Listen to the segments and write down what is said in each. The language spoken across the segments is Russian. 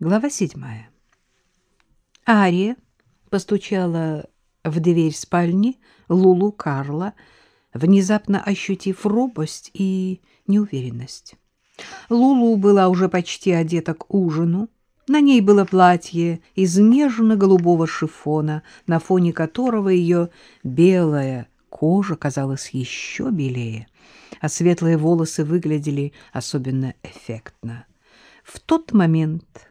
Глава седьмая. Ария постучала в дверь спальни Лулу Карла, внезапно ощутив робость и неуверенность. Лулу была уже почти одета к ужину. На ней было платье из нежно-голубого шифона, на фоне которого ее белая кожа казалась еще белее, а светлые волосы выглядели особенно эффектно. В тот момент,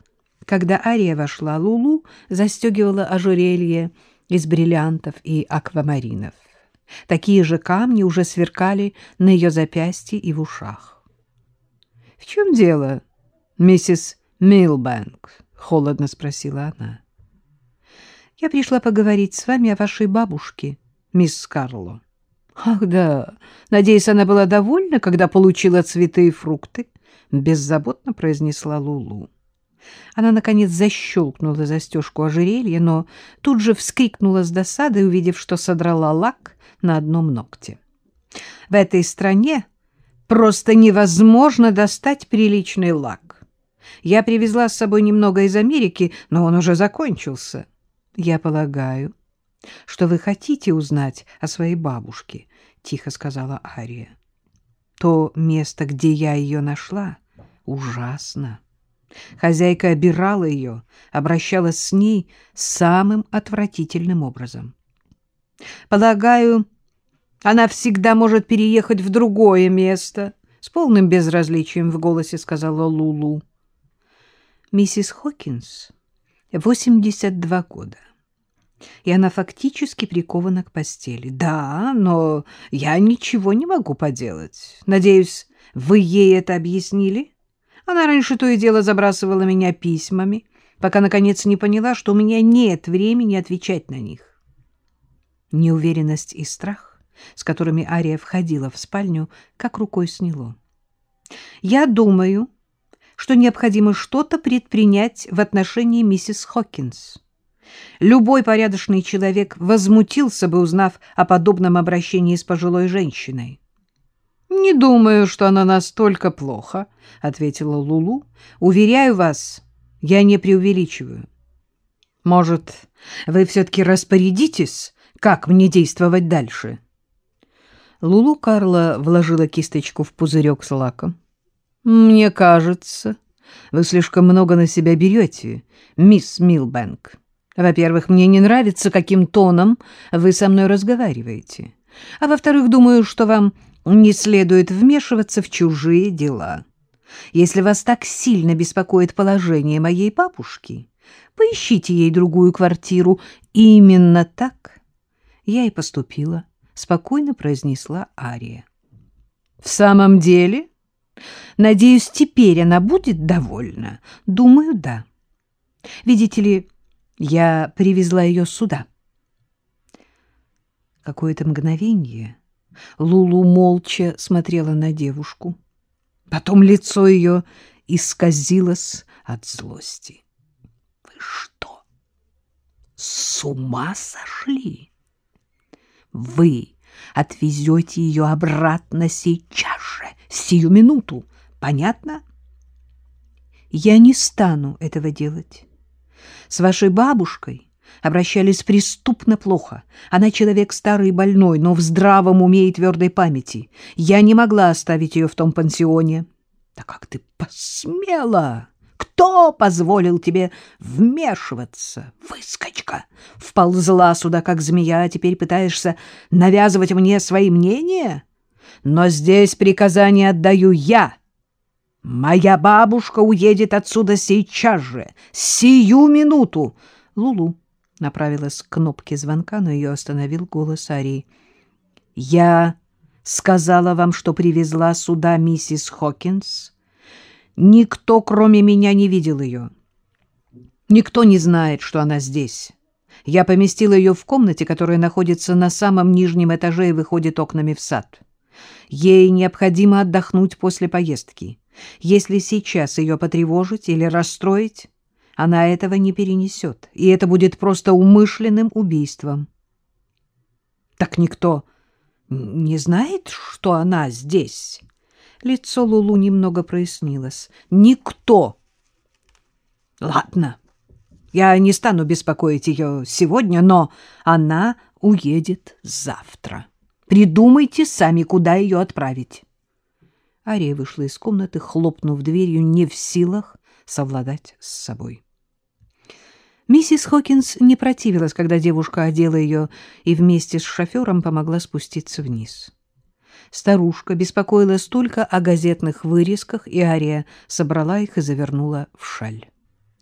когда Ария вошла, Лулу застегивала ожерелье из бриллиантов и аквамаринов. Такие же камни уже сверкали на ее запястье и в ушах. — В чем дело, миссис Милбэнк? — холодно спросила она. — Я пришла поговорить с вами о вашей бабушке, мисс Карло. — Ах, да. Надеюсь, она была довольна, когда получила цветы и фрукты? — беззаботно произнесла Лулу. Она, наконец, защелкнула застежку ожерелья, но тут же вскрикнула с досадой, увидев, что содрала лак на одном ногте. В этой стране просто невозможно достать приличный лак. Я привезла с собой немного из Америки, но он уже закончился. Я полагаю, что вы хотите узнать о своей бабушке, — тихо сказала Ария. То место, где я ее нашла, ужасно. Хозяйка обирала ее, обращалась с ней самым отвратительным образом. Полагаю, она всегда может переехать в другое место, с полным безразличием в голосе сказала Лулу. Миссис Хокинс 82 года. И она фактически прикована к постели. Да, но я ничего не могу поделать. Надеюсь, вы ей это объяснили? Она раньше то и дело забрасывала меня письмами, пока, наконец, не поняла, что у меня нет времени отвечать на них. Неуверенность и страх, с которыми Ария входила в спальню, как рукой сняло. «Я думаю, что необходимо что-то предпринять в отношении миссис Хокинс». Любой порядочный человек возмутился бы, узнав о подобном обращении с пожилой женщиной. — Не думаю, что она настолько плохо, — ответила Лулу. — Уверяю вас, я не преувеличиваю. — Может, вы все-таки распорядитесь как мне действовать дальше? Лулу Карла вложила кисточку в пузырек с лаком. — Мне кажется, вы слишком много на себя берете, мисс Милбэнк. Во-первых, мне не нравится, каким тоном вы со мной разговариваете. А во-вторых, думаю, что вам не следует вмешиваться в чужие дела. Если вас так сильно беспокоит положение моей бабушки, поищите ей другую квартиру. Именно так я и поступила, — спокойно произнесла Ария. — В самом деле? Надеюсь, теперь она будет довольна? Думаю, да. Видите ли, я привезла ее сюда. Какое-то мгновение Лулу молча смотрела на девушку. Потом лицо ее исказилось от злости. — Вы что, с ума сошли? Вы отвезете ее обратно сейчас же, сию минуту. Понятно? Я не стану этого делать. С вашей бабушкой обращались преступно плохо. Она человек старый и больной, но в здравом уме и твердой памяти. Я не могла оставить ее в том пансионе. Да как ты посмела! Кто позволил тебе вмешиваться? Выскочка! Вползла сюда, как змея, а теперь пытаешься навязывать мне свои мнения? Но здесь приказание отдаю я. Моя бабушка уедет отсюда сейчас же, сию минуту. Лулу направилась к кнопке звонка, но ее остановил голос Арии. Я сказала вам, что привезла сюда миссис Хокинс. Никто, кроме меня, не видел ее. Никто не знает, что она здесь. Я поместила ее в комнате, которая находится на самом нижнем этаже и выходит окнами в сад. Ей необходимо отдохнуть после поездки. Если сейчас ее потревожить или расстроить, она этого не перенесет, и это будет просто умышленным убийством. Так никто не знает, что она здесь? Лицо Лулу немного прояснилось. Никто! — Ладно, я не стану беспокоить ее сегодня, но она уедет завтра. Придумайте сами, куда ее отправить. Ария вышла из комнаты, хлопнув дверью, не в силах совладать с собой. Миссис Хокинс не противилась, когда девушка одела ее и вместе с шофером помогла спуститься вниз. Старушка беспокоилась только о газетных вырезках, и Ария собрала их и завернула в шаль.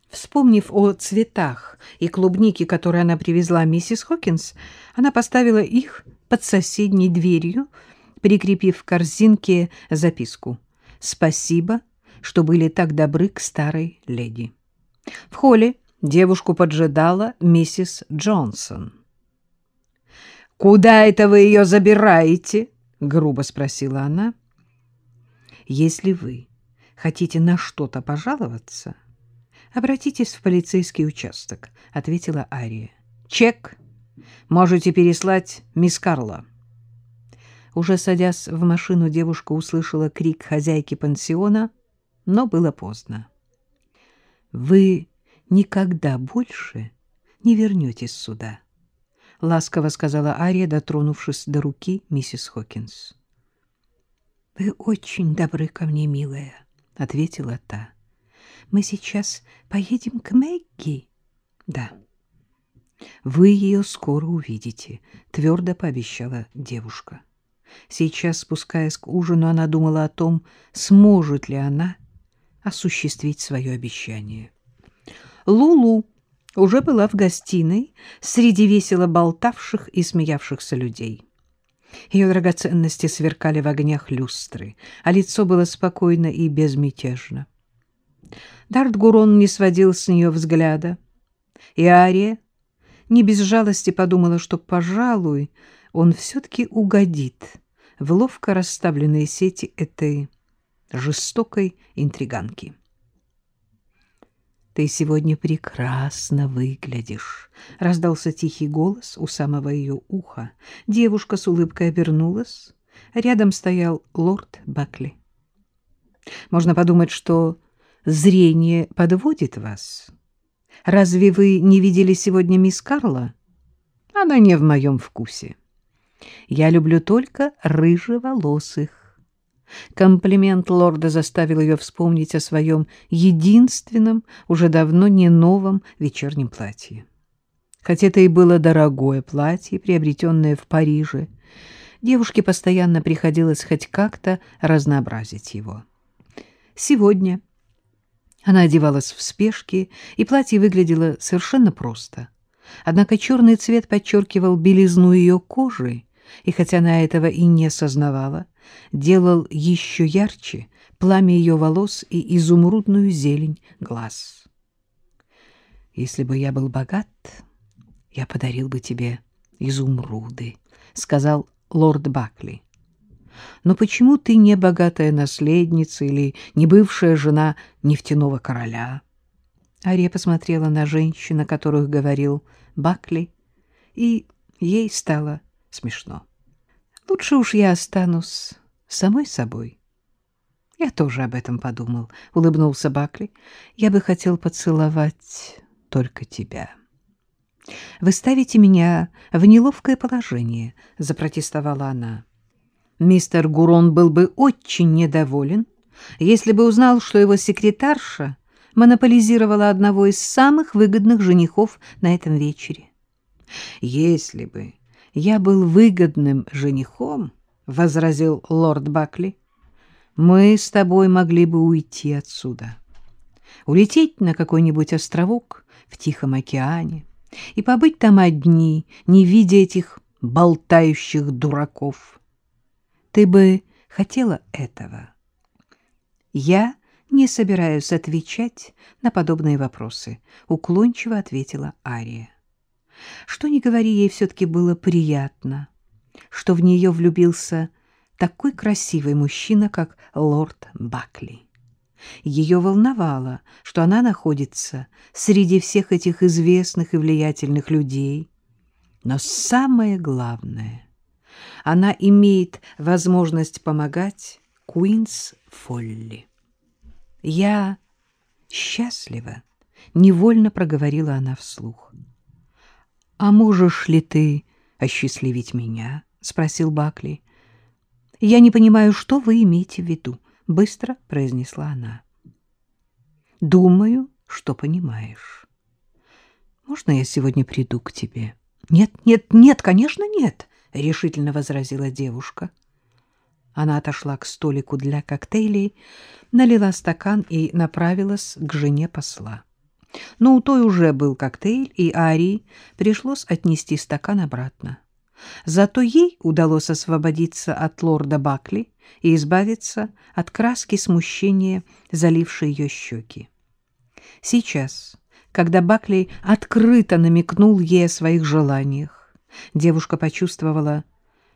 Вспомнив о цветах и клубнике, которые она привезла миссис Хокинс, она поставила их под соседней дверью, прикрепив к корзинке записку «Спасибо, что были так добры к старой леди». В холле Девушку поджидала миссис Джонсон. «Куда это вы ее забираете?» — грубо спросила она. «Если вы хотите на что-то пожаловаться, обратитесь в полицейский участок», — ответила Ария. «Чек можете переслать мисс Карла». Уже садясь в машину, девушка услышала крик хозяйки пансиона, но было поздно. «Вы никогда больше не вернетесь сюда, — ласково сказала Ария, дотронувшись до руки миссис Хокинс. — Вы очень добры ко мне, милая, — ответила та. — Мы сейчас поедем к Мэгги? — Да. — Вы ее скоро увидите, — твердо пообещала девушка. Сейчас, спускаясь к ужину, она думала о том, сможет ли она осуществить свое обещание. Лулу уже была в гостиной среди весело болтавших и смеявшихся людей. Ее драгоценности сверкали в огнях люстры, а лицо было спокойно и безмятежно. Дартгурон не сводил с нее взгляда, и Ария не без жалости подумала, что, пожалуй, он все-таки угодит в ловко расставленные сети этой жестокой интриганки. «Ты сегодня прекрасно выглядишь», — раздался тихий голос у самого ее уха. Девушка с улыбкой обернулась. Рядом стоял лорд Бакли. «Можно подумать, что зрение подводит вас. Разве вы не видели сегодня мисс Карла? Она не в моем вкусе. Я люблю только рыжеволосых. Комплимент лорда заставил ее вспомнить о своем единственном, уже давно не новом вечернем платье. Хотя это и было дорогое платье, приобретенное в Париже, девушке постоянно приходилось хоть как-то разнообразить его. Сегодня она одевалась в спешке, и платье выглядело совершенно просто. Однако черный цвет подчеркивал белизну ее кожи, и хотя она этого и не сознавала, делал еще ярче пламя ее волос и изумрудную зелень глаз. «Если бы я был богат, я подарил бы тебе изумруды», — сказал лорд Бакли. «Но почему ты не богатая наследница или не бывшая жена нефтяного короля?» Ария посмотрела на женщин, о которых говорил Бакли, и ей стало смешно. Лучше уж я останусь самой собой. Я тоже об этом подумал, — улыбнулся Бакли. Я бы хотел поцеловать только тебя. Вы ставите меня в неловкое положение, — запротестовала она. Мистер Гурон был бы очень недоволен, если бы узнал, что его секретарша монополизировала одного из самых выгодных женихов на этом вечере. Если бы я был выгодным женихом, — возразил лорд Бакли, — мы с тобой могли бы уйти отсюда, улететь на какой-нибудь островок в Тихом океане и побыть там одни, не видя этих болтающих дураков. Ты бы хотела этого? Я не собираюсь отвечать на подобные вопросы, — уклончиво ответила Ария. Что ни говори, ей все-таки было приятно, что в нее влюбился такой красивый мужчина, как лорд Бакли. Ее волновало, что она находится среди всех этих известных и влиятельных людей. Но самое главное, она имеет возможность помогать Куинс Фолли. Я счастлива невольно проговорила она вслух. — А можешь ли ты осчастливить меня? — спросил Бакли. — Я не понимаю, что вы имеете в виду, — быстро произнесла она. — Думаю, что понимаешь. Можно я сегодня приду к тебе? — Нет, нет, нет, конечно, нет, — решительно возразила девушка. Она отошла к столику для коктейлей, налила стакан и направилась к жене посла. Но у той уже был коктейль, и Арии пришлось отнести стакан обратно. Зато ей удалось освободиться от лорда Бакли и избавиться от краски смущения, залившей ее щеки. Сейчас, когда Бакли открыто намекнул ей о своих желаниях, девушка почувствовала,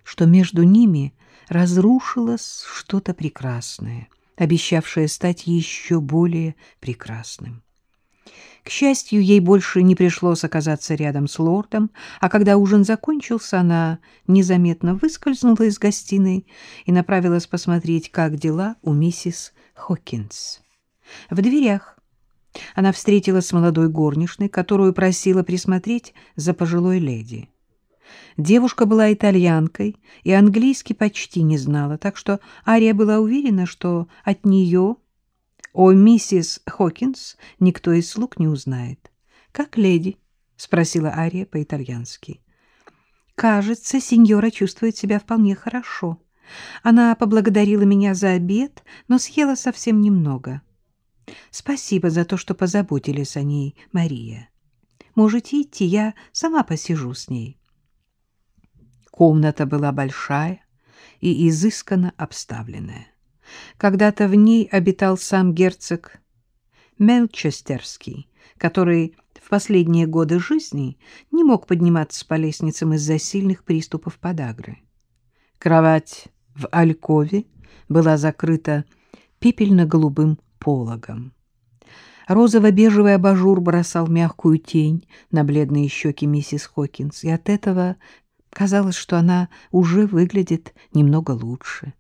что между ними разрушилось что-то прекрасное, обещавшее стать еще более прекрасным. К счастью, ей больше не пришлось оказаться рядом с лордом, а когда ужин закончился, она незаметно выскользнула из гостиной и направилась посмотреть, как дела у миссис Хокинс. В дверях она встретилась с молодой горничной, которую просила присмотреть за пожилой леди. Девушка была итальянкой и английский почти не знала, так что Ария была уверена, что от нее о миссис Хокинс никто из слуг не узнает. — Как леди? — спросила Ария по-итальянски. — Кажется, сеньора чувствует себя вполне хорошо. Она поблагодарила меня за обед, но съела совсем немного. Спасибо за то, что позаботились о ней, Мария. Можете идти, я сама посижу с ней. Комната была большая и изысканно обставленная. Когда-то в ней обитал сам герцог Мелчестерский, который в последние годы жизни не мог подниматься по лестницам из-за сильных приступов подагры. Кровать в алькове была закрыта пепельно-голубым пологом. Розово-бежевый абажур бросал мягкую тень на бледные щеки миссис Хокинс, и от этого казалось, что она уже выглядит немного лучше.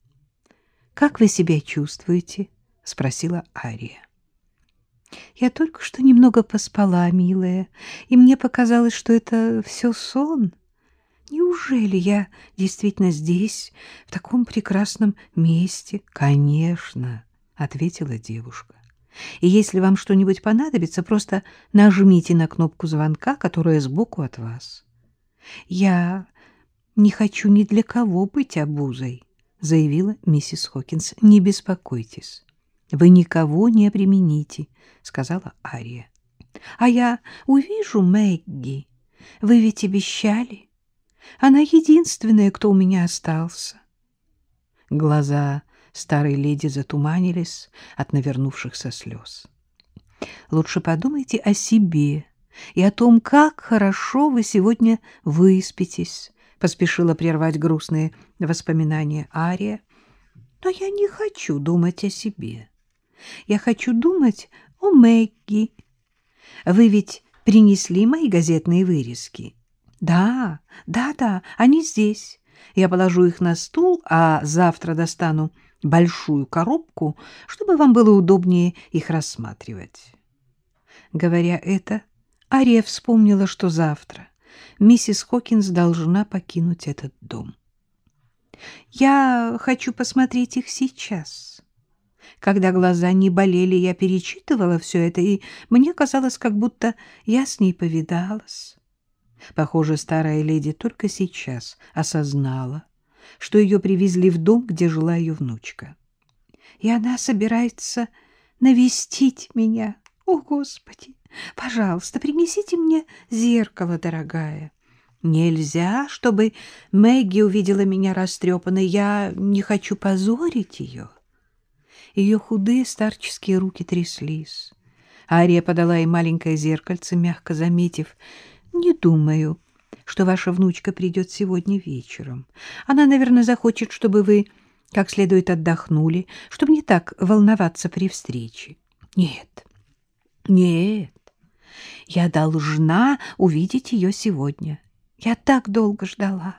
Как вы себя чувствуете? — спросила Ария. — Я только что немного поспала, милая, и мне показалось, что это все сон. Неужели я действительно здесь, в таком прекрасном месте? — Конечно, — ответила девушка. — И если вам что-нибудь понадобится, просто нажмите на кнопку звонка, которая сбоку от вас. Я не хочу ни для кого быть обузой. — заявила миссис Хокинс. — Не беспокойтесь. Вы никого не обремените, — сказала Ария. — А я увижу Мэгги. Вы ведь обещали. Она единственная, кто у меня остался. Глаза старой леди затуманились от навернувшихся слез. — Лучше подумайте о себе и о том, как хорошо вы сегодня выспитесь, — поспешила прервать грустные воспоминания Ария. — Но я не хочу думать о себе. Я хочу думать о Мэгги. Вы ведь принесли мои газетные вырезки? — Да, да-да, они здесь. Я положу их на стул, а завтра достану большую коробку, чтобы вам было удобнее их рассматривать. Говоря это, Ария вспомнила, что завтра миссис Хокинс должна покинуть этот дом. Я хочу посмотреть их сейчас. Когда глаза не болели, я перечитывала все это, и мне казалось, как будто я с ней повидалась. Похоже, старая леди только сейчас осознала, что ее привезли в дом, где жила ее внучка. И она собирается навестить меня. О, Господи! Пожалуйста, принесите мне зеркало, дорогая. Нельзя, чтобы Мэгги увидела меня растрепанной. Я не хочу позорить ее. Ее худые старческие руки тряслись. Ария подала ей маленькое зеркальце, мягко заметив. «Не думаю, что ваша внучка придет сегодня вечером. Она, наверное, захочет, чтобы вы как следует отдохнули, чтобы не так волноваться при встрече. Нет, нет, я должна увидеть ее сегодня. Я так долго ждала.